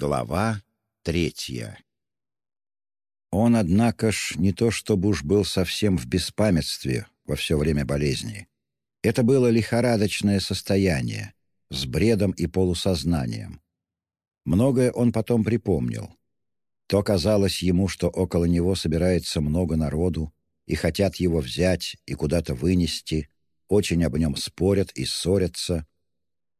Глава третья Он, однако ж, не то чтобы уж был совсем в беспамятстве во все время болезни. Это было лихорадочное состояние, с бредом и полусознанием. Многое он потом припомнил. То казалось ему, что около него собирается много народу, и хотят его взять и куда-то вынести, очень об нем спорят и ссорятся.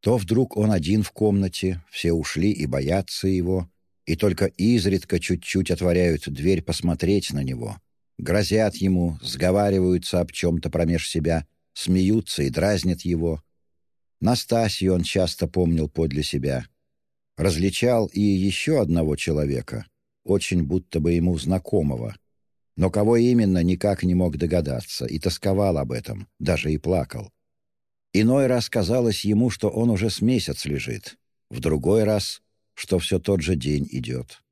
То вдруг он один в комнате, все ушли и боятся его, и только изредка чуть-чуть отворяют дверь посмотреть на него, грозят ему, сговариваются об чем-то промеж себя, смеются и дразнят его. Настасью он часто помнил подле себя. Различал и еще одного человека, очень будто бы ему знакомого. Но кого именно, никак не мог догадаться, и тосковал об этом, даже и плакал. Иной раз казалось ему, что он уже с месяц лежит, в другой раз, что все тот же день идет.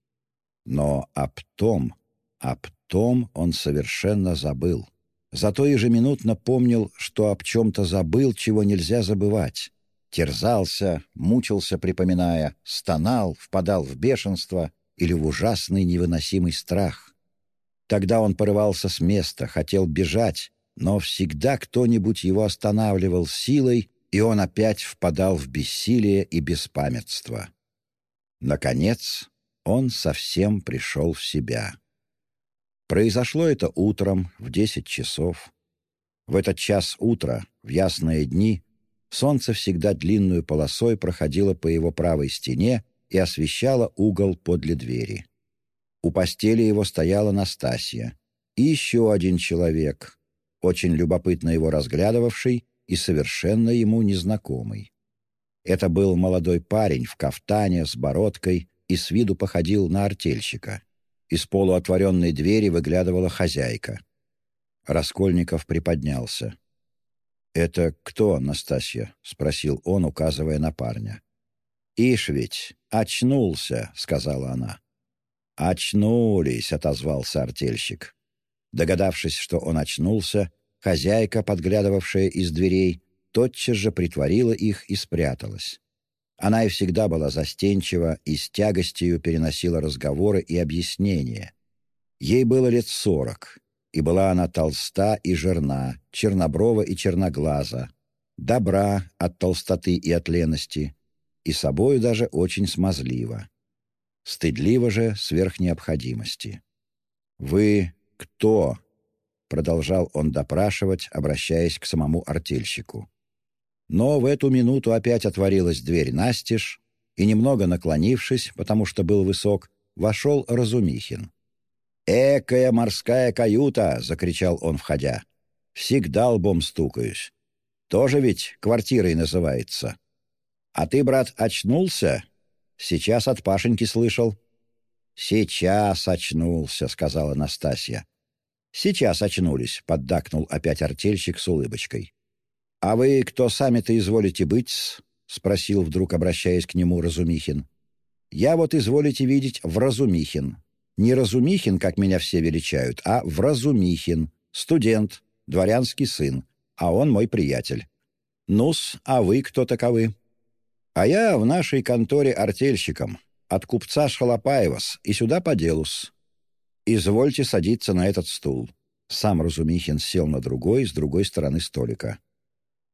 Но об том, об том он совершенно забыл. Зато ежеминутно помнил, что об чем-то забыл, чего нельзя забывать. Терзался, мучился, припоминая, стонал, впадал в бешенство или в ужасный невыносимый страх. Тогда он порывался с места, хотел бежать, но всегда кто-нибудь его останавливал силой, и он опять впадал в бессилие и беспамятство. Наконец, он совсем пришел в себя. Произошло это утром в десять часов. В этот час утра, в ясные дни, солнце всегда длинную полосой проходило по его правой стене и освещала угол подле двери. У постели его стояла Настасья. И еще один человек, очень любопытно его разглядывавший и совершенно ему незнакомый. Это был молодой парень в кафтане с бородкой и с виду походил на артельщика. Из полуотворенной двери выглядывала хозяйка. Раскольников приподнялся. «Это кто, Настасья?» — спросил он, указывая на парня. «Ишь ведь, очнулся», — сказала она. «Очнулись», — отозвался артельщик. Догадавшись, что он очнулся, хозяйка, подглядывавшая из дверей, тотчас же притворила их и спряталась. Она и всегда была застенчива и с тягостью переносила разговоры и объяснения. Ей было лет сорок, и была она толста и жирна, черноброва и черноглаза, добра от толстоты и от лености, и собою даже очень смазливо. Стыдливо же сверх необходимости. «Вы кто?» — продолжал он допрашивать, обращаясь к самому артельщику. Но в эту минуту опять отворилась дверь настежь, и, немного наклонившись, потому что был высок, вошел Разумихин. «Экая морская каюта!» — закричал он, входя. «Всегда лбом стукаюсь. Тоже ведь квартирой называется. А ты, брат, очнулся? Сейчас от Пашеньки слышал». «Сейчас очнулся», — сказала Настасья. «Сейчас очнулись», — поддакнул опять артельщик с улыбочкой. «А вы кто сами-то изволите быть?» — спросил вдруг, обращаясь к нему Разумихин. «Я вот изволите видеть в Разумихин. Не Разумихин, как меня все величают, а Вразумихин, студент, дворянский сын, а он мой приятель. Ну-с, а вы кто таковы?» А я в нашей конторе артельщиком, от купца Шалопаевас, и сюда по делу-с. Извольте садиться на этот стул». Сам Разумихин сел на другой, с другой стороны столика.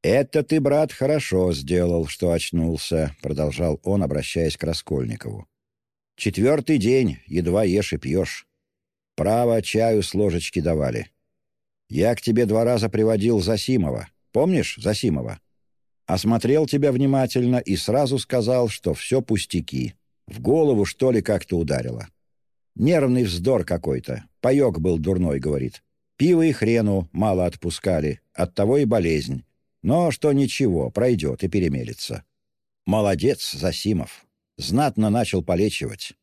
«Это ты, брат, хорошо сделал, что очнулся», — продолжал он, обращаясь к Раскольникову. «Четвертый день, едва ешь и пьешь. Право, чаю с ложечки давали. Я к тебе два раза приводил Засимова. Помнишь Засимова? осмотрел тебя внимательно и сразу сказал, что все пустяки. В голову, что ли, как-то ударило. Нервный вздор какой-то. Паек был дурной, говорит. Пиво и хрену мало отпускали, оттого и болезнь. Но что ничего, пройдет и перемелится. Молодец, Засимов. Знатно начал полечивать.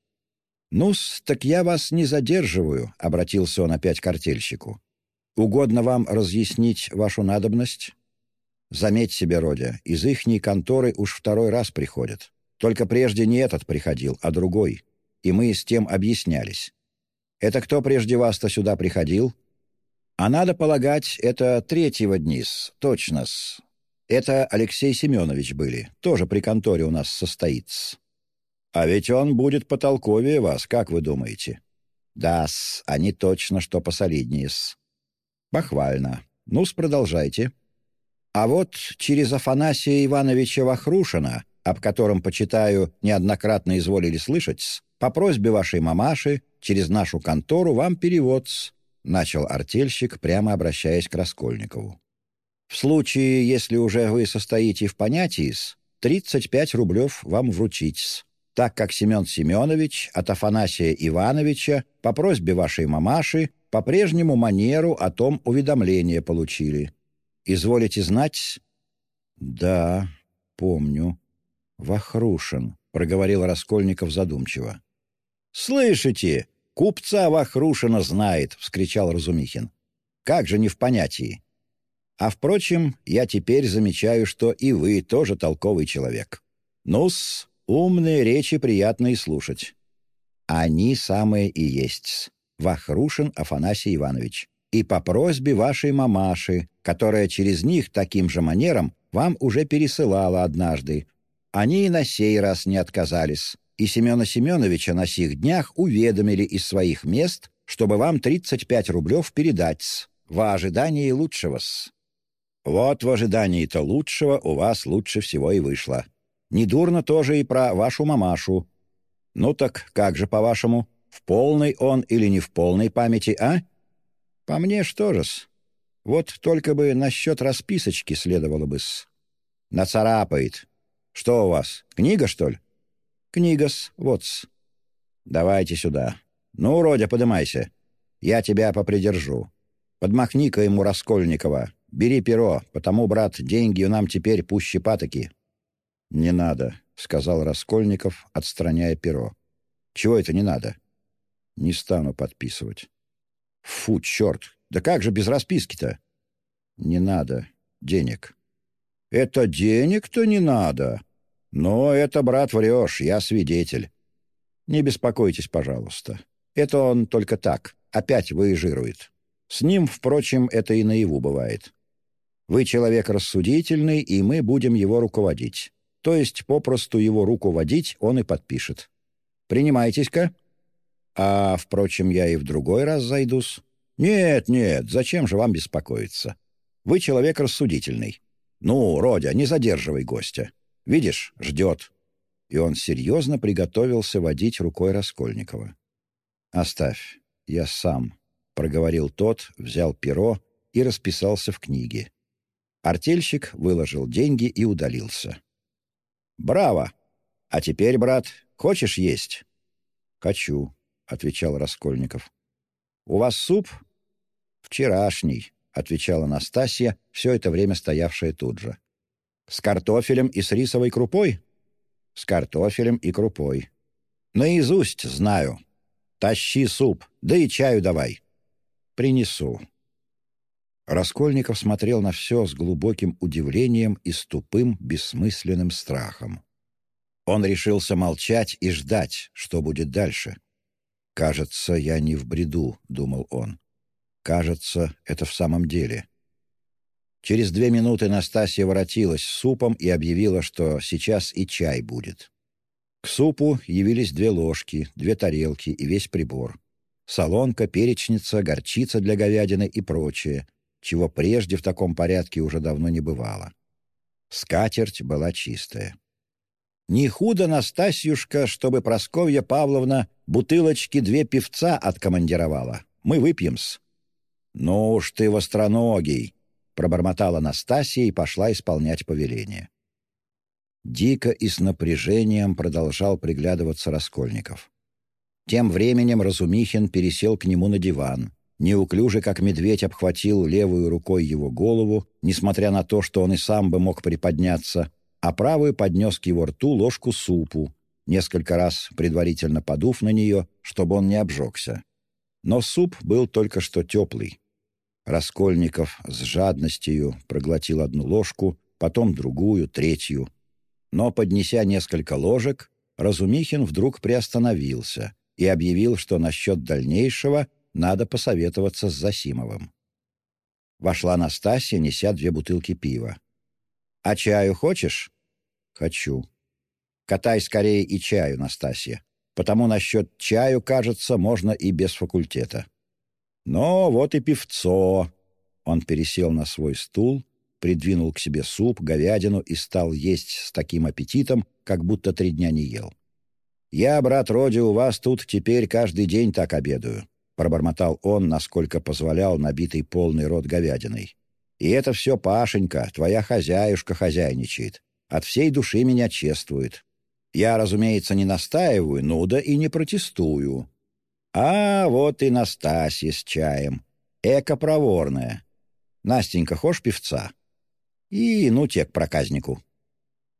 «Ну-с, так я вас не задерживаю», — обратился он опять к артельщику. «Угодно вам разъяснить вашу надобность?» Заметь себе, Родя, из ихней конторы уж второй раз приходят. Только прежде не этот приходил, а другой. И мы с тем объяснялись. Это кто прежде вас-то сюда приходил? А надо полагать, это третьего дни-с, точно-с. Это Алексей Семенович были, тоже при конторе у нас состоит-с. А ведь он будет потолковее вас, как вы думаете? Да-с, они точно что посолиднее-с. Похвально. Ну-с, продолжайте. А вот через Афанасия Ивановича Вахрушина, об котором, почитаю, неоднократно изволили слышать, по просьбе вашей мамаши, через нашу контору вам перевод начал артельщик, прямо обращаясь к Раскольникову. В случае, если уже вы состоите в понятии с, 35 рублев вам вручить так как Семен Семенович от Афанасия Ивановича по просьбе вашей мамаши по прежнему манеру о том уведомление получили. Изволите знать?» «Да, помню. Вахрушин», — проговорил Раскольников задумчиво. «Слышите? Купца Вахрушина знает!» — вскричал Разумихин. «Как же не в понятии? А, впрочем, я теперь замечаю, что и вы тоже толковый человек. Ну-с, умные речи приятно слушать. Они самые и есть Вахрушин Афанасий Иванович. И по просьбе вашей мамаши, которая через них таким же манером вам уже пересылала однажды. Они и на сей раз не отказались, и Семена Семеновича на сих днях уведомили из своих мест, чтобы вам 35 рублев передать во ожидании лучшего-с. Вот в ожидании-то лучшего у вас лучше всего и вышло. Недурно тоже и про вашу мамашу. Ну так как же, по-вашему, в полной он или не в полной памяти, а? По мне что же-с? Вот только бы насчет расписочки следовало бы-с. Нацарапает. Что у вас, книга, что ли? Книга-с, вот-с. Давайте сюда. Ну, Родя, подымайся. Я тебя попридержу. Подмахни-ка ему Раскольникова. Бери перо, потому, брат, деньги нам теперь пуще патоки. «Не надо», — сказал Раскольников, отстраняя перо. «Чего это не надо?» Не стану подписывать. Фу, черт! Да как же без расписки-то? Не надо. Денег. Это денег-то не надо. Но это, брат, врешь, я свидетель. Не беспокойтесь, пожалуйста. Это он только так, опять выезжирует. С ним, впрочем, это и наяву бывает. Вы человек рассудительный, и мы будем его руководить. То есть, попросту его руководить он и подпишет. Принимайтесь-ка. А, впрочем, я и в другой раз зайдусь. Нет, нет, зачем же вам беспокоиться? Вы человек рассудительный. Ну, Родя, не задерживай гостя. Видишь, ждет. И он серьезно приготовился водить рукой Раскольникова. «Оставь, я сам», — проговорил тот, взял перо и расписался в книге. Артельщик выложил деньги и удалился. «Браво! А теперь, брат, хочешь есть?» «Хочу», — отвечал Раскольников. «У вас суп?» «Вчерашний», — отвечала Настасья, все это время стоявшая тут же. «С картофелем и с рисовой крупой?» «С картофелем и крупой». «Наизусть знаю. Тащи суп, да и чаю давай». «Принесу». Раскольников смотрел на все с глубоким удивлением и с тупым, бессмысленным страхом. Он решился молчать и ждать, что будет дальше. «Кажется, я не в бреду», — думал он. «Кажется, это в самом деле». Через две минуты Настасья воротилась с супом и объявила, что сейчас и чай будет. К супу явились две ложки, две тарелки и весь прибор. Солонка, перечница, горчица для говядины и прочее, чего прежде в таком порядке уже давно не бывало. Скатерть была чистая. Не худо, Настасьюшка, чтобы Просковья Павловна бутылочки две певца откомандировала. Мы выпьем-с». «Ну уж ты востроногий», — пробормотала Настасья и пошла исполнять повеление. Дико и с напряжением продолжал приглядываться Раскольников. Тем временем Разумихин пересел к нему на диван, неуклюже, как медведь, обхватил левую рукой его голову, несмотря на то, что он и сам бы мог приподняться, а правую поднес к его рту ложку супу, несколько раз предварительно подув на нее, чтобы он не обжегся. Но суп был только что теплый. Раскольников с жадностью проглотил одну ложку, потом другую, третью. Но, поднеся несколько ложек, Разумихин вдруг приостановился и объявил, что насчет дальнейшего надо посоветоваться с Засимовым. Вошла Настасья, неся две бутылки пива. «А чаю хочешь?» «Хочу». Катай скорее и чаю, Настасья. Потому насчет чаю, кажется, можно и без факультета. Но вот и певцо. Он пересел на свой стул, придвинул к себе суп, говядину и стал есть с таким аппетитом, как будто три дня не ел. «Я, брат Роди, у вас тут теперь каждый день так обедаю», — пробормотал он, насколько позволял набитый полный рот говядиной. «И это все Пашенька, твоя хозяюшка хозяйничает. От всей души меня чествует. Я, разумеется, не настаиваю, ну да и не протестую. А вот и Настасья с чаем. Эко-проворная. Настенька, хошь певца? И ну те к проказнику.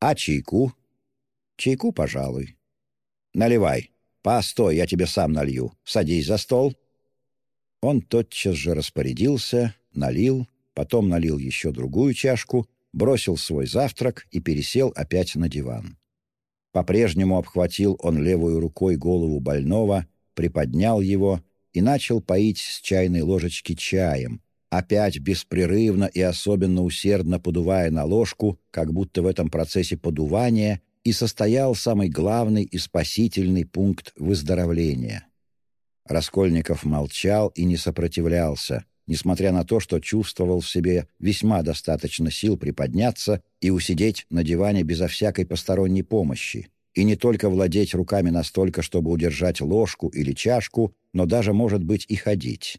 А чайку? Чайку, пожалуй. Наливай. Постой, я тебе сам налью. Садись за стол. Он тотчас же распорядился, налил, потом налил еще другую чашку, бросил свой завтрак и пересел опять на диван. По-прежнему обхватил он левой рукой голову больного, приподнял его и начал поить с чайной ложечки чаем, опять беспрерывно и особенно усердно подувая на ложку, как будто в этом процессе подувания и состоял самый главный и спасительный пункт выздоровления. Раскольников молчал и не сопротивлялся, несмотря на то, что чувствовал в себе весьма достаточно сил приподняться и усидеть на диване безо всякой посторонней помощи, и не только владеть руками настолько, чтобы удержать ложку или чашку, но даже, может быть, и ходить.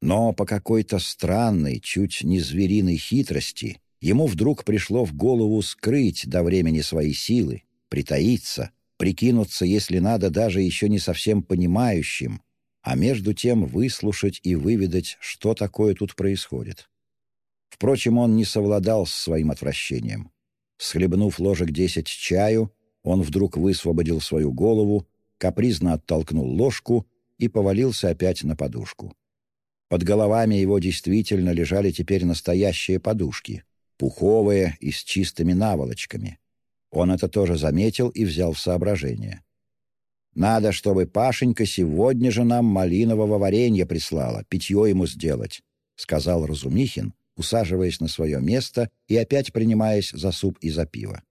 Но по какой-то странной, чуть не звериной хитрости ему вдруг пришло в голову скрыть до времени свои силы, притаиться, прикинуться, если надо, даже еще не совсем понимающим, а между тем выслушать и выведать, что такое тут происходит. Впрочем, он не совладал с своим отвращением. Схлебнув ложек десять чаю, он вдруг высвободил свою голову, капризно оттолкнул ложку и повалился опять на подушку. Под головами его действительно лежали теперь настоящие подушки, пуховые и с чистыми наволочками. Он это тоже заметил и взял в соображение. Надо, чтобы Пашенька сегодня же нам малинового варенья прислала, питье ему сделать», — сказал Разумихин, усаживаясь на свое место и опять принимаясь за суп и за пиво.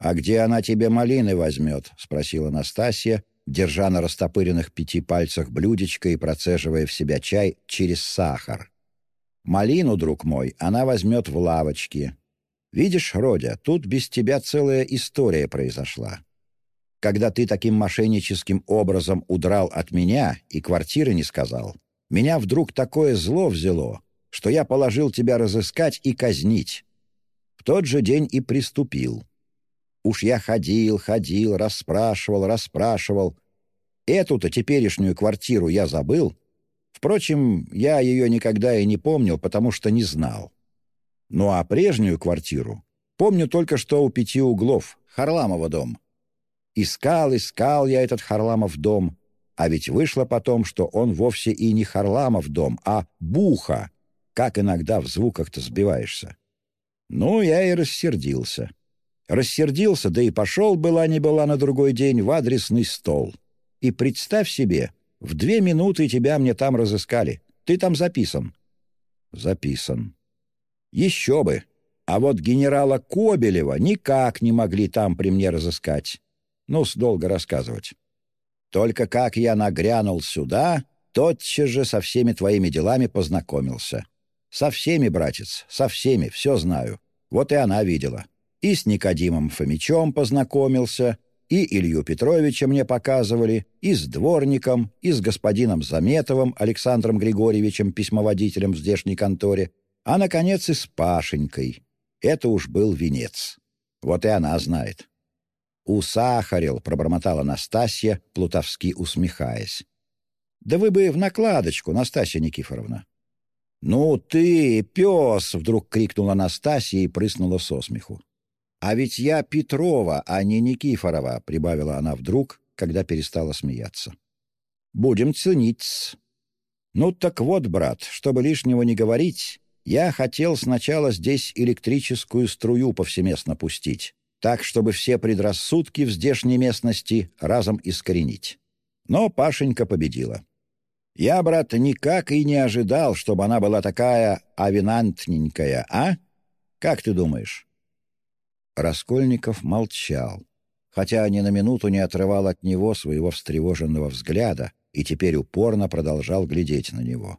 «А где она тебе малины возьмет?» — спросила Настасья, держа на растопыренных пяти пальцах блюдечко и процеживая в себя чай через сахар. «Малину, друг мой, она возьмет в лавочке. Видишь, Родя, тут без тебя целая история произошла когда ты таким мошенническим образом удрал от меня и квартиры не сказал, меня вдруг такое зло взяло, что я положил тебя разыскать и казнить. В тот же день и приступил. Уж я ходил, ходил, расспрашивал, расспрашивал. Эту-то теперешнюю квартиру я забыл. Впрочем, я ее никогда и не помнил, потому что не знал. Ну а прежнюю квартиру помню только что у пяти углов, Харламова дом. Искал, искал я этот Харламов дом, а ведь вышло потом, что он вовсе и не Харламов дом, а Буха, как иногда в звуках-то сбиваешься. Ну, я и рассердился. Рассердился, да и пошел, была не была на другой день, в адресный стол. И представь себе, в две минуты тебя мне там разыскали. Ты там записан. Записан. Еще бы. А вот генерала Кобелева никак не могли там при мне разыскать. Ну-с, долго рассказывать. Только как я нагрянул сюда, тотчас же со всеми твоими делами познакомился. Со всеми, братец, со всеми, все знаю. Вот и она видела. И с Никодимом Фомичом познакомился, и Илью Петровича мне показывали, и с дворником, и с господином Заметовым Александром Григорьевичем, письмоводителем в здешней конторе, а, наконец, и с Пашенькой. Это уж был венец. Вот и она знает. «Усахарил», — пробормотала Настасья, плутовски усмехаясь. «Да вы бы в накладочку, Настасья Никифоровна». «Ну ты, пес!» — вдруг крикнула Настасья и прыснула со смеху. «А ведь я Петрова, а не Никифорова», — прибавила она вдруг, когда перестала смеяться. «Будем ценить «Ну так вот, брат, чтобы лишнего не говорить, я хотел сначала здесь электрическую струю повсеместно пустить, так, чтобы все предрассудки в здешней местности разом искоренить. Но Пашенька победила. Я, брат, никак и не ожидал, чтобы она была такая авинантненькая, а? Как ты думаешь?» Раскольников молчал. хотя ни на минуту не отрывал от него своего встревоженного взгляда и теперь упорно продолжал глядеть на него.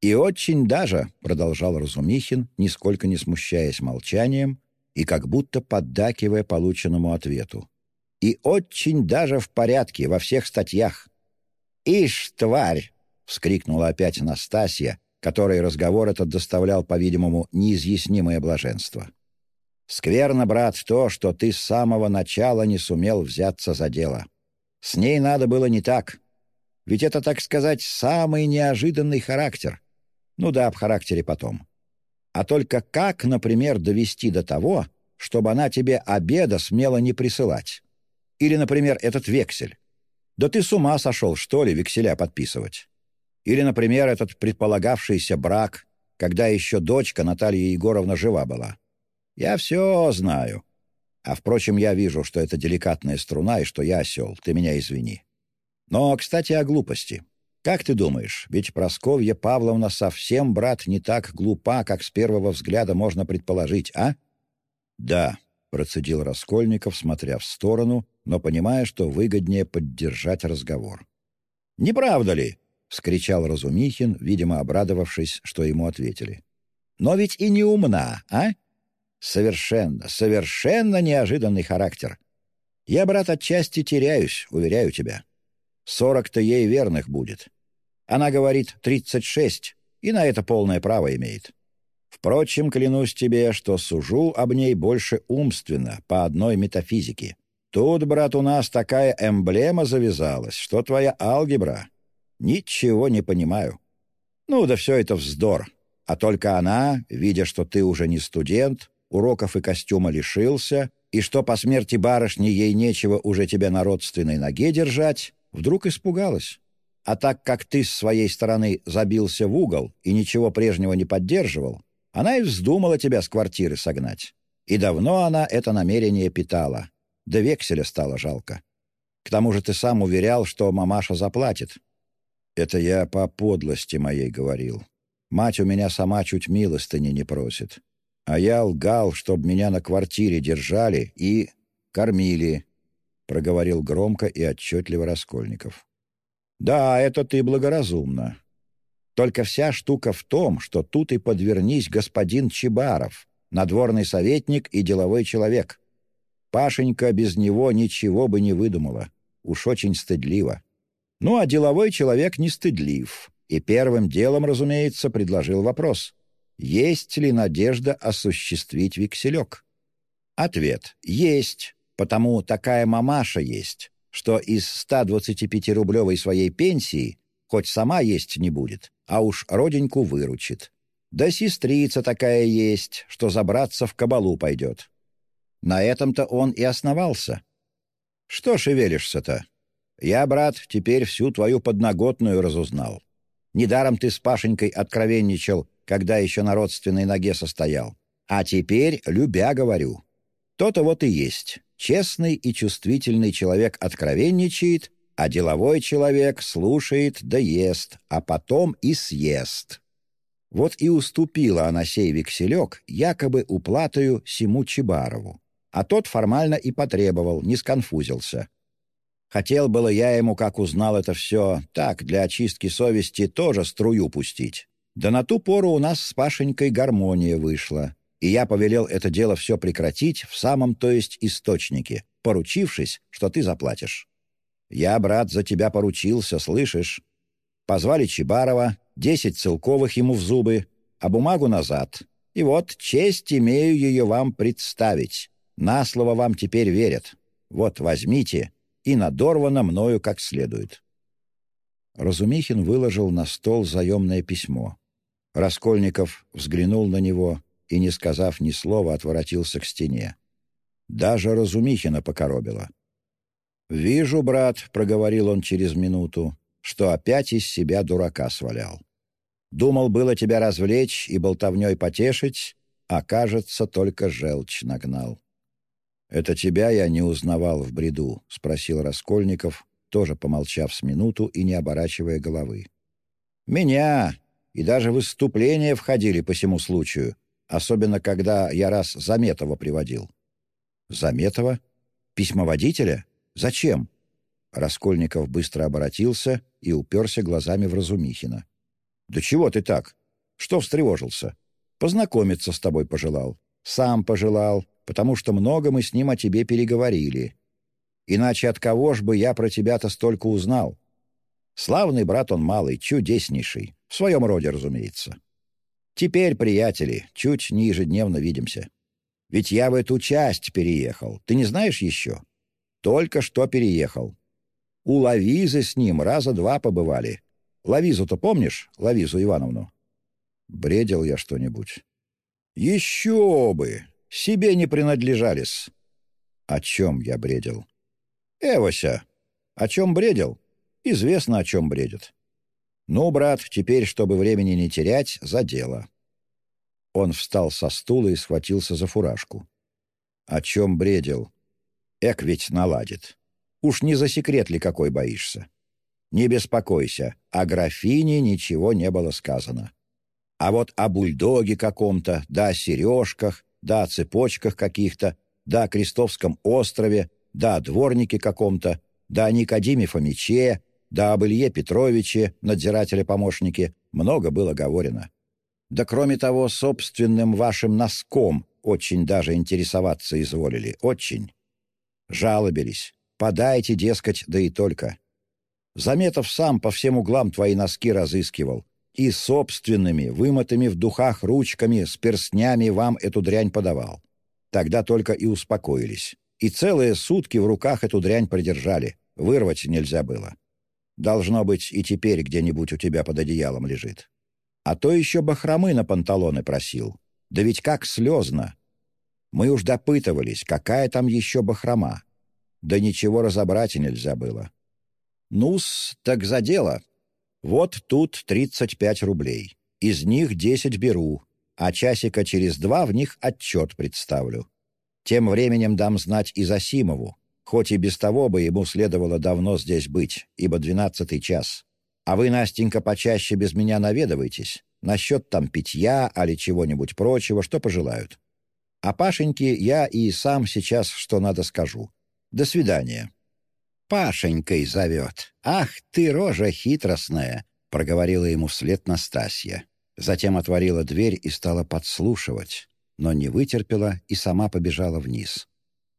«И очень даже», — продолжал Разумихин, нисколько не смущаясь молчанием и как будто поддакивая полученному ответу, «и очень даже в порядке во всех статьях». «Ишь, тварь!» — вскрикнула опять Настасья, которой разговор этот доставлял, по-видимому, неизъяснимое блаженство. «Скверно, брат, то, что ты с самого начала не сумел взяться за дело. С ней надо было не так. Ведь это, так сказать, самый неожиданный характер. Ну да, об характере потом. А только как, например, довести до того, чтобы она тебе обеда смела не присылать? Или, например, этот вексель. Да ты с ума сошел, что ли, векселя подписывать? Или, например, этот предполагавшийся брак, когда еще дочка Наталья Егоровна жива была. Я все знаю. А, впрочем, я вижу, что это деликатная струна и что я осел. Ты меня извини. Но, кстати, о глупости. Как ты думаешь, ведь Просковья Павловна совсем, брат, не так глупа, как с первого взгляда можно предположить, а? Да, процедил Раскольников, смотря в сторону, но понимая, что выгоднее поддержать разговор. «Не правда ли?» — вскричал Разумихин, видимо, обрадовавшись, что ему ответили. «Но ведь и не умна, а? Совершенно, совершенно неожиданный характер. Я, брат, отчасти теряюсь, уверяю тебя. Сорок-то ей верных будет. Она говорит тридцать шесть, и на это полное право имеет. Впрочем, клянусь тебе, что сужу об ней больше умственно, по одной метафизике. Тут, брат, у нас такая эмблема завязалась, что твоя алгебра. Ничего не понимаю. Ну да все это вздор. А только она, видя, что ты уже не студент, уроков и костюма лишился, и что по смерти барышни ей нечего уже тебя на родственной ноге держать, вдруг испугалась. А так как ты с своей стороны забился в угол и ничего прежнего не поддерживал, она и вздумала тебя с квартиры согнать. И давно она это намерение питала. Да векселя стало жалко. К тому же ты сам уверял, что мамаша заплатит. Это я по подлости моей говорил. Мать у меня сама чуть милостыни не просит. А я лгал, чтоб меня на квартире держали и кормили», — проговорил громко и отчетливо Раскольников. «Да, это ты благоразумно. Только вся штука в том, что тут и подвернись господин Чебаров, надворный советник и деловой человек. Пашенька без него ничего бы не выдумала. Уж очень стыдливо. Ну, а деловой человек не стыдлив. И первым делом, разумеется, предложил вопрос есть ли надежда осуществить векселек? Ответ – есть, потому такая мамаша есть, что из 125-рублевой своей пенсии хоть сама есть не будет, а уж роденьку выручит. Да сестрица такая есть, что забраться в кабалу пойдет. На этом-то он и основался. Что шевелишься-то? Я, брат, теперь всю твою подноготную разузнал. Недаром ты с Пашенькой откровенничал, когда еще на родственной ноге состоял. А теперь, любя, говорю. То-то вот и есть. Честный и чувствительный человек откровенничает, а деловой человек слушает да ест, а потом и съест. Вот и уступила она сей векселек якобы уплатою Симу Чебарову. А тот формально и потребовал, не сконфузился. Хотел было я ему, как узнал это все, так, для очистки совести тоже струю пустить. Да на ту пору у нас с Пашенькой гармония вышла, и я повелел это дело все прекратить в самом, то есть, источнике, поручившись, что ты заплатишь. Я, брат, за тебя поручился, слышишь? Позвали Чебарова, десять целковых ему в зубы, а бумагу назад. И вот честь имею ее вам представить. На слово вам теперь верят. Вот возьмите, и надорвано мною как следует». Разумихин выложил на стол заемное письмо. Раскольников взглянул на него и, не сказав ни слова, отворотился к стене. Даже Разумихина покоробило. «Вижу, брат», — проговорил он через минуту, что опять из себя дурака свалял. «Думал было тебя развлечь и болтовней потешить, а, кажется, только желчь нагнал». «Это тебя я не узнавал в бреду?» — спросил Раскольников, тоже помолчав с минуту и не оборачивая головы. «Меня!» И даже выступления входили по всему случаю, особенно когда я раз Заметова приводил. Заметова? «Письмоводителя? Зачем?» Раскольников быстро обратился и уперся глазами в Разумихина. «Да чего ты так? Что встревожился? Познакомиться с тобой пожелал. Сам пожелал, потому что много мы с ним о тебе переговорили. Иначе от кого ж бы я про тебя-то столько узнал? Славный брат он малый, чудеснейший. В своем роде, разумеется. Теперь, приятели, чуть не ежедневно видимся. Ведь я в эту часть переехал. Ты не знаешь еще? Только что переехал. У Лавизы с ним раза два побывали. Лавизу-то помнишь, Лавизу Ивановну? Бредил я что-нибудь. Еще бы! Себе не принадлежались. О чем я бредил? Эвося, о чем бредил? Известно, о чем бредит. Ну, брат, теперь, чтобы времени не терять, за дело. Он встал со стула и схватился за фуражку. О чем бредил? Эк ведь наладит. Уж не за секрет ли какой боишься? Не беспокойся, о графине ничего не было сказано. А вот о бульдоге каком-то, да о сережках, да о цепочках каких-то, да о Крестовском острове, да о дворнике каком-то, да о Никодиме Фомиче, да об Илье Петровиче, надзирателе-помощнике, много было говорено. Да кроме того, собственным вашим носком очень даже интересоваться изволили, очень. Жалобились. Подайте, дескать, да и только. Заметов сам по всем углам твои носки разыскивал. И собственными, вымытыми в духах ручками, с перстнями вам эту дрянь подавал. Тогда только и успокоились. И целые сутки в руках эту дрянь продержали. Вырвать нельзя было. Должно быть, и теперь где-нибудь у тебя под одеялом лежит. А то еще бахромы на панталоны просил. Да ведь как слезно. Мы уж допытывались, какая там еще бахрома. Да ничего разобрать и нельзя было. Ну-с, так за дело. Вот тут 35 рублей. Из них 10 беру, а часика через два в них отчет представлю. Тем временем дам знать и Засимову, Хоть и без того бы ему следовало давно здесь быть, ибо двенадцатый час. А вы, Настенька, почаще без меня наведывайтесь. Насчет там питья, али чего-нибудь прочего, что пожелают. А Пашеньке я и сам сейчас что надо скажу. До свидания». «Пашенькой зовет. Ах ты, рожа хитростная!» — проговорила ему вслед Настасья. Затем отворила дверь и стала подслушивать, но не вытерпела и сама побежала вниз.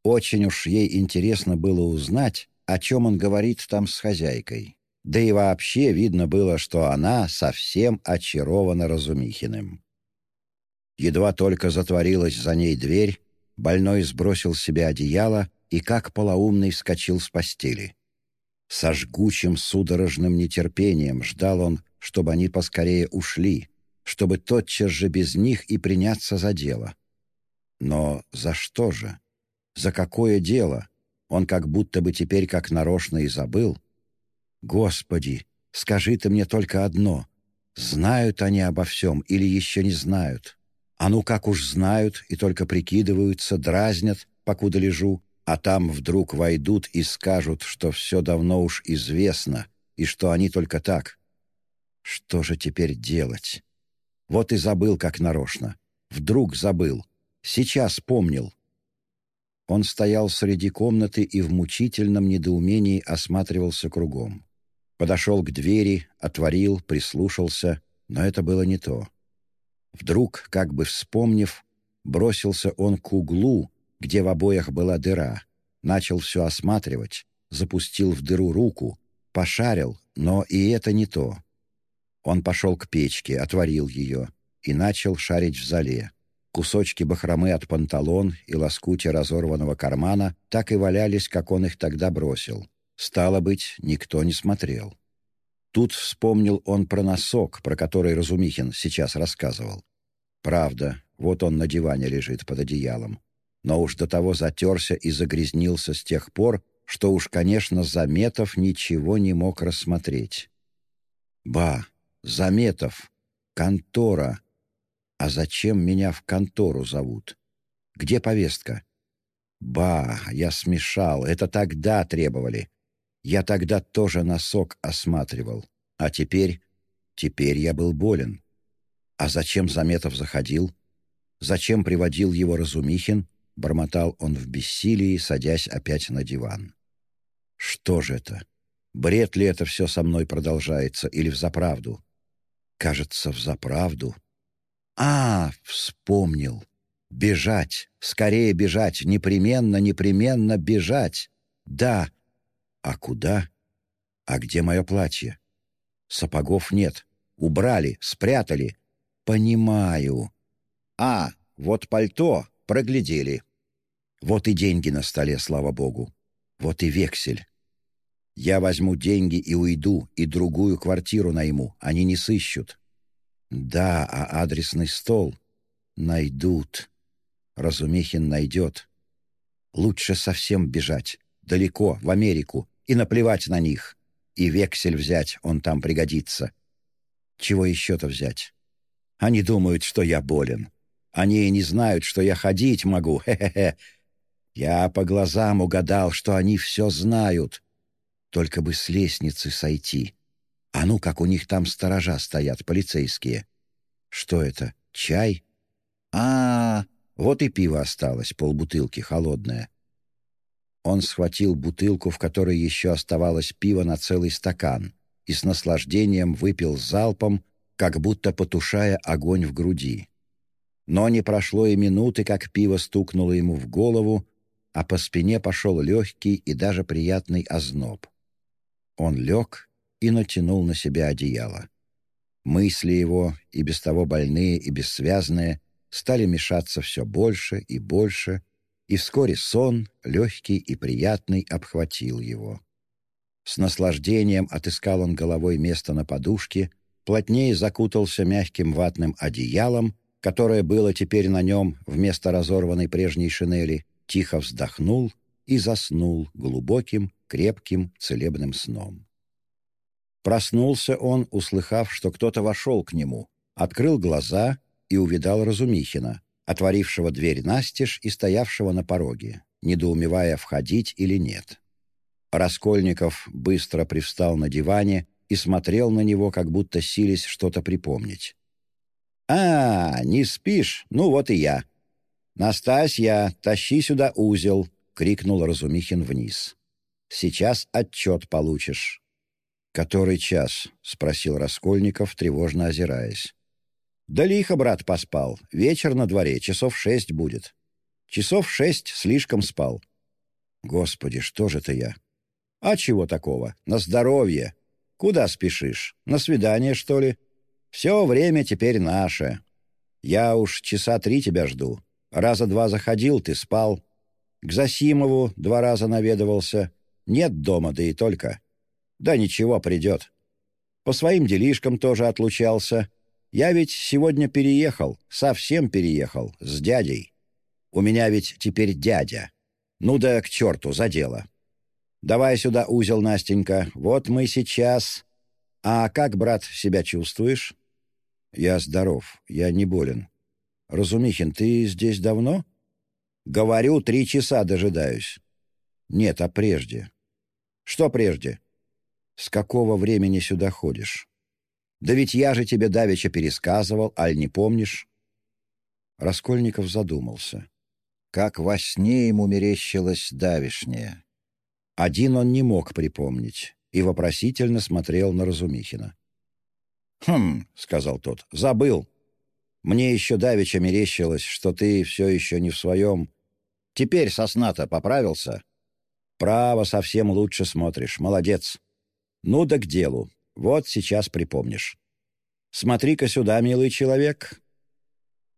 Очень уж ей интересно было узнать, о чем он говорит там с хозяйкой. Да и вообще видно было, что она совсем очарована Разумихиным. Едва только затворилась за ней дверь, больной сбросил с себя одеяло и, как полоумный, вскочил с постели. Со жгучим судорожным нетерпением ждал он, чтобы они поскорее ушли, чтобы тотчас же без них и приняться за дело. Но за что же? За какое дело? Он как будто бы теперь как нарочно и забыл. Господи, скажи ты мне только одно. Знают они обо всем или еще не знают? А ну как уж знают и только прикидываются, дразнят, покуда лежу, а там вдруг войдут и скажут, что все давно уж известно и что они только так. Что же теперь делать? Вот и забыл как нарочно. Вдруг забыл. Сейчас помнил. Он стоял среди комнаты и в мучительном недоумении осматривался кругом. Подошел к двери, отворил, прислушался, но это было не то. Вдруг, как бы вспомнив, бросился он к углу, где в обоях была дыра, начал все осматривать, запустил в дыру руку, пошарил, но и это не то. Он пошел к печке, отворил ее и начал шарить в зале. Кусочки бахромы от панталон и лоскути разорванного кармана так и валялись, как он их тогда бросил. Стало быть, никто не смотрел. Тут вспомнил он про носок, про который Разумихин сейчас рассказывал. Правда, вот он на диване лежит под одеялом. Но уж до того затерся и загрязнился с тех пор, что уж, конечно, Заметов ничего не мог рассмотреть. «Ба! Заметов! Контора!» А зачем меня в контору зовут? Где повестка? Ба, я смешал, это тогда требовали. Я тогда тоже носок осматривал. А теперь... Теперь я был болен. А зачем Заметов заходил? Зачем приводил его Разумихин? — бормотал он в бессилии, садясь опять на диван. «Что же это? Бред ли это все со мной продолжается или взаправду?» «Кажется, взаправду». «А, вспомнил! Бежать! Скорее бежать! Непременно, непременно бежать! Да! А куда? А где мое платье? Сапогов нет. Убрали, спрятали. Понимаю. А, вот пальто, проглядели. Вот и деньги на столе, слава богу. Вот и вексель. Я возьму деньги и уйду, и другую квартиру найму. Они не сыщут. Да, а адресный стол найдут. Разумихин найдет. Лучше совсем бежать. Далеко, в Америку. И наплевать на них. И вексель взять, он там пригодится. Чего еще-то взять? Они думают, что я болен. Они и не знают, что я ходить могу. Хе-хе-хе. Я по глазам угадал, что они все знают. Только бы с лестницы сойти. А ну, как у них там сторожа стоят, полицейские. Что это, чай? А, -а, -а вот и пиво осталось, полбутылки, холодное. Он схватил бутылку, в которой еще оставалось пиво на целый стакан, и с наслаждением выпил залпом, как будто потушая огонь в груди. Но не прошло и минуты, как пиво стукнуло ему в голову, а по спине пошел легкий и даже приятный озноб. Он лег и натянул на себя одеяло. Мысли его, и без того больные и бессвязные, стали мешаться все больше и больше, и вскоре сон, легкий и приятный, обхватил его. С наслаждением отыскал он головой место на подушке, плотнее закутался мягким ватным одеялом, которое было теперь на нем вместо разорванной прежней шинели, тихо вздохнул и заснул глубоким, крепким, целебным сном. Проснулся он, услыхав, что кто-то вошел к нему, открыл глаза и увидал Разумихина, отворившего дверь настежь и стоявшего на пороге, недоумевая, входить или нет. Раскольников быстро привстал на диване и смотрел на него, как будто сились что-то припомнить. «А, не спишь? Ну вот и я. Настасья, тащи сюда узел!» — крикнул Разумихин вниз. «Сейчас отчет получишь». «Который час?» — спросил Раскольников, тревожно озираясь. «Да лихо, брат, поспал. Вечер на дворе, часов шесть будет. Часов шесть слишком спал». «Господи, что же это я?» «А чего такого? На здоровье. Куда спешишь? На свидание, что ли? Все время теперь наше. Я уж часа три тебя жду. Раза два заходил, ты спал. К Засимову два раза наведывался. Нет дома, да и только. Да ничего, придет. По своим делишкам тоже отлучался. Я ведь сегодня переехал, совсем переехал, с дядей. У меня ведь теперь дядя. Ну да к черту, за дело. Давай сюда узел, Настенька. Вот мы сейчас... А как, брат, себя чувствуешь? Я здоров, я не болен. Разумихин, ты здесь давно? Говорю, три часа дожидаюсь. Нет, а прежде. Что прежде? С какого времени сюда ходишь? Да ведь я же тебе давеча пересказывал, аль не помнишь?» Раскольников задумался. Как во сне ему мерещилось давишнее. Один он не мог припомнить и вопросительно смотрел на Разумихина. «Хм», — сказал тот, — «забыл. Мне еще давеча мерещилось, что ты все еще не в своем. Теперь сосна-то поправился. Право совсем лучше смотришь, молодец. Ну да к делу. Вот сейчас припомнишь. Смотри-ка сюда, милый человек».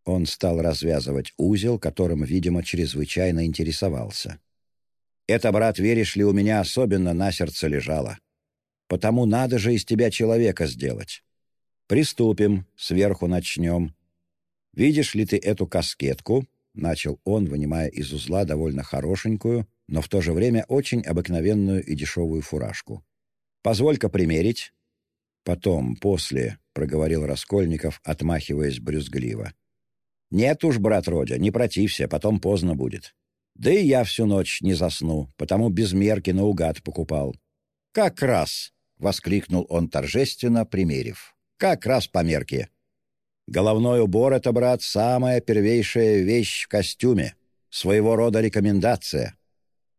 Он стал развязывать узел, которым, видимо, чрезвычайно интересовался. «Это, брат, веришь ли, у меня особенно на сердце лежало. Потому надо же из тебя человека сделать. Приступим, сверху начнем. Видишь ли ты эту каскетку?» — начал он, вынимая из узла довольно хорошенькую, но в то же время очень обыкновенную и дешевую фуражку. Позволь-ка примерить». «Потом, после», — проговорил Раскольников, отмахиваясь брюзгливо. «Нет уж, брат Родя, не протився, потом поздно будет. Да и я всю ночь не засну, потому без мерки наугад покупал». «Как раз!» — воскликнул он торжественно, примерив. «Как раз по мерке. Головной убор — это, брат, самая первейшая вещь в костюме. своего рода рекомендация.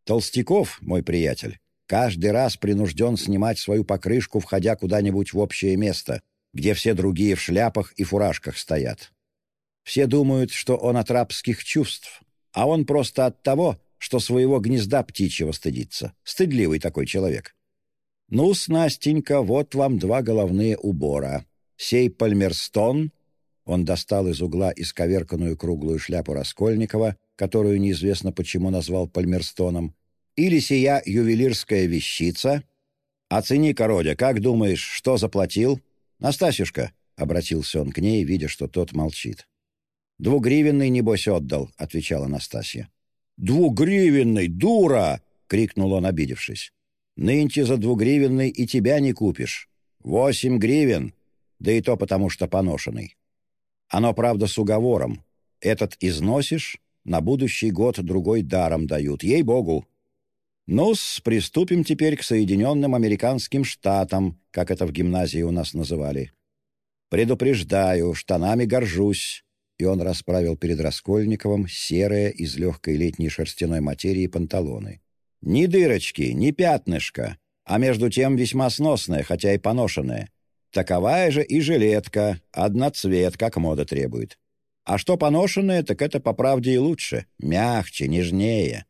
Толстяков, мой приятель, каждый раз принужден снимать свою покрышку, входя куда-нибудь в общее место, где все другие в шляпах и фуражках стоят. Все думают, что он от рабских чувств, а он просто от того, что своего гнезда птичьего стыдится. Стыдливый такой человек. ну Настенька, вот вам два головные убора. Сей Пальмерстон он достал из угла исковерканную круглую шляпу Раскольникова, которую неизвестно почему назвал Пальмерстоном, или сия ювелирская вещица. «Оцени-ка, как думаешь, что заплатил?» «Настасюшка», — обратился он к ней, видя, что тот молчит. «Двугривенный, небось, отдал», — отвечала Настасья. «Двугривенный, дура!» — крикнул он, обидевшись. «Нынче за двугривенный и тебя не купишь. Восемь гривен, да и то потому, что поношенный. Оно, правда, с уговором. Этот износишь, на будущий год другой даром дают. Ей-богу. Ну приступим теперь к Соединенным Американским Штатам, как это в гимназии у нас называли. Предупреждаю, штанами горжусь. И он расправил перед Раскольниковым серые из легкой летней шерстяной материи панталоны. Ни дырочки, ни пятнышка, а между тем весьма сносная, хотя и поношенная. Таковая же и жилетка, одноцвет, как мода требует. А что поношенное, так это по правде и лучше, мягче, нежнее.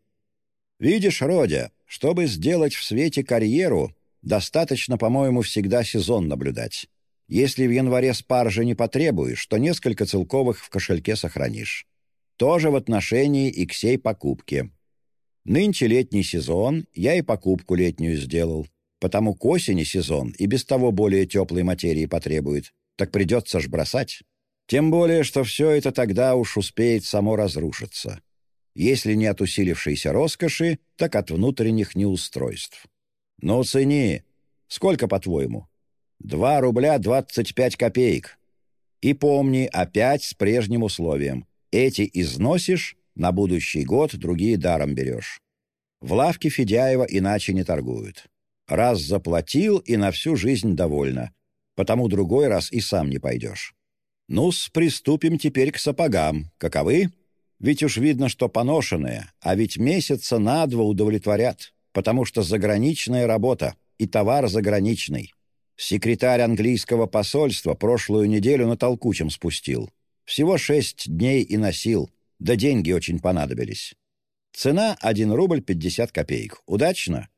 Видишь, Родя, чтобы сделать в свете карьеру, достаточно, по-моему, всегда сезон наблюдать. Если в январе спаржи не потребуешь, то несколько целковых в кошельке сохранишь. Тоже в отношении и к сей покупке. Нынче летний сезон, я и покупку летнюю сделал потому к осени сезон и без того более теплой материи потребует, так придется ж бросать. Тем более, что все это тогда уж успеет само разрушиться. Если не от усилившейся роскоши, так от внутренних неустройств. Ну, цени. Сколько, по-твоему? Два рубля двадцать пять копеек. И помни, опять с прежним условием. Эти износишь, на будущий год другие даром берешь. В лавке Федяева иначе не торгуют. Раз заплатил и на всю жизнь довольна. Потому другой раз и сам не пойдешь. Ну-с, приступим теперь к сапогам. Каковы? Ведь уж видно, что поношенные, а ведь месяца на два удовлетворят, потому что заграничная работа и товар заграничный. Секретарь английского посольства прошлую неделю на толкучем спустил. Всего шесть дней и носил, да деньги очень понадобились. Цена — один рубль пятьдесят копеек. Удачно?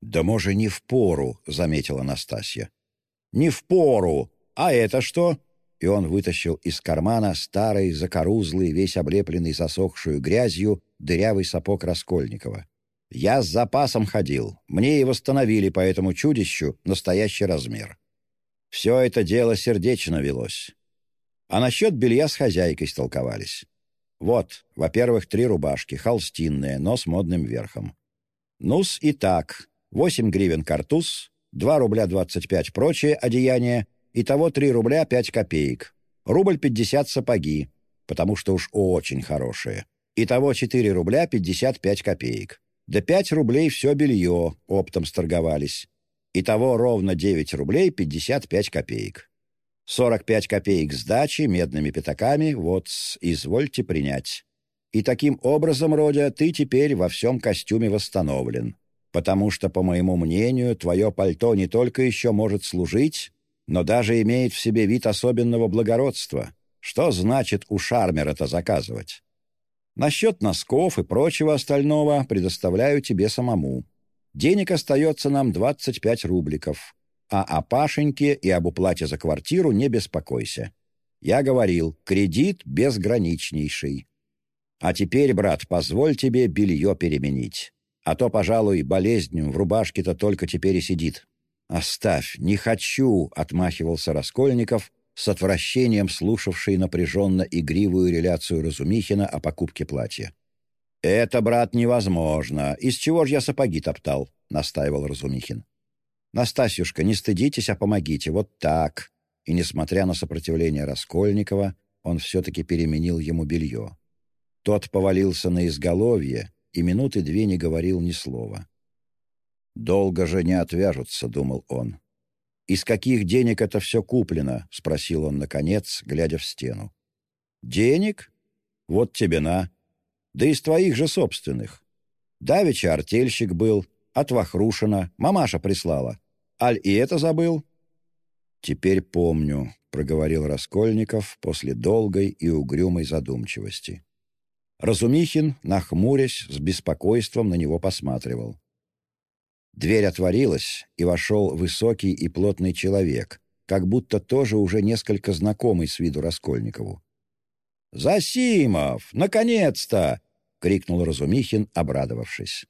«Да, може, не в пору», — заметила Настасья. «Не в пору! А это что?» И он вытащил из кармана старый, закорузлый, весь облепленный засохшую грязью, дырявый сапог Раскольникова. «Я с запасом ходил. Мне и восстановили по этому чудищу настоящий размер. Все это дело сердечно велось. А насчет белья с хозяйкой столковались. Вот, во-первых, три рубашки, холстинные, но с модным верхом. Ну-с и так, 8 гривен картуз, 2 рубля 25 прочие одеяния, итого 3 рубля 5 копеек. Рубль 50 сапоги, потому что уж очень хорошие. Итого 4 рубля 55 копеек. Да 5 рублей все белье, оптом сторговались. Итого ровно 9 рублей 55 копеек. 45 копеек сдачи медными пятаками, вот, извольте принять. И таким образом, Родя, ты теперь во всем костюме восстановлен потому что, по моему мнению, твое пальто не только еще может служить, но даже имеет в себе вид особенного благородства. Что значит у шармера это заказывать? Насчет носков и прочего остального предоставляю тебе самому. Денег остается нам 25 рубликов, а о Пашеньке и об уплате за квартиру не беспокойся. Я говорил, кредит безграничнейший. А теперь, брат, позволь тебе белье переменить. А то, пожалуй, болезнью в рубашке-то только теперь и сидит. «Оставь, не хочу!» — отмахивался Раскольников, с отвращением слушавший напряженно игривую реляцию Разумихина о покупке платья. «Это, брат, невозможно. Из чего ж я сапоги топтал?» — настаивал Разумихин. «Настасьюшка, не стыдитесь, а помогите. Вот так». И, несмотря на сопротивление Раскольникова, он все-таки переменил ему белье. Тот повалился на изголовье, и минуты две не говорил ни слова. «Долго же не отвяжутся», — думал он. «Из каких денег это все куплено?» — спросил он, наконец, глядя в стену. «Денег? Вот тебе на. Да из твоих же собственных. Давича артельщик был, от Вахрушина, мамаша прислала. Аль и это забыл?» «Теперь помню», — проговорил Раскольников после долгой и угрюмой задумчивости. Разумихин, нахмурясь, с беспокойством на него посматривал. Дверь отворилась, и вошел высокий и плотный человек, как будто тоже уже несколько знакомый с виду Раскольникову. «Засимов! Наконец-то!» — крикнул Разумихин, обрадовавшись.